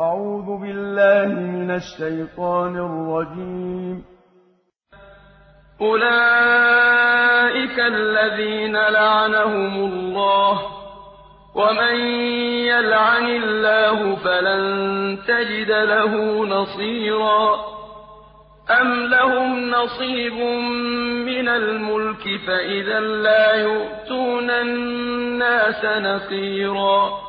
أعوذ بالله من الشيطان الرجيم. أولئك الذين لعنهم الله ومن يلعن الله فلن تجد له نصيرا. أم لهم نصيب من الملك فإذا لا يؤتون الناس نصيرا.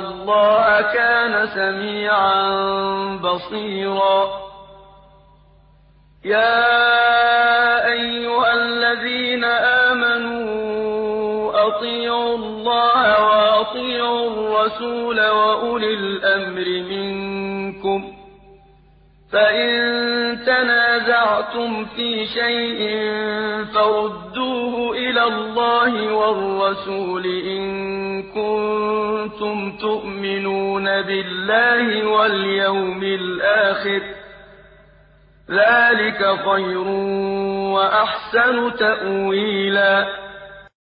اللَّهَ كَانَ سَمِيعًا بَصِيرًا. يَا أَيُّهَا الَّذِينَ آمَنُوا أَطِيعُوا اللَّهَ وَأَطِيعُوا الرَّسُولَ وَأُولِي الْأَمْرِ مِنكُمْ ۖ. فَإِن تَنَازَعْتُمْ فِي شَيْءٍ فَرُدُّوهُ إِلَى اللَّهِ وَالرَّسُولِ إِن كُنتُمْ تُؤْمِنُونَ بِاللَّهِ وَالْيَوْمِ الْآخِرِ ۚ ذَٰلِكَ خَيْرٌ وَأَحْسَنُ تَأْوِيلًا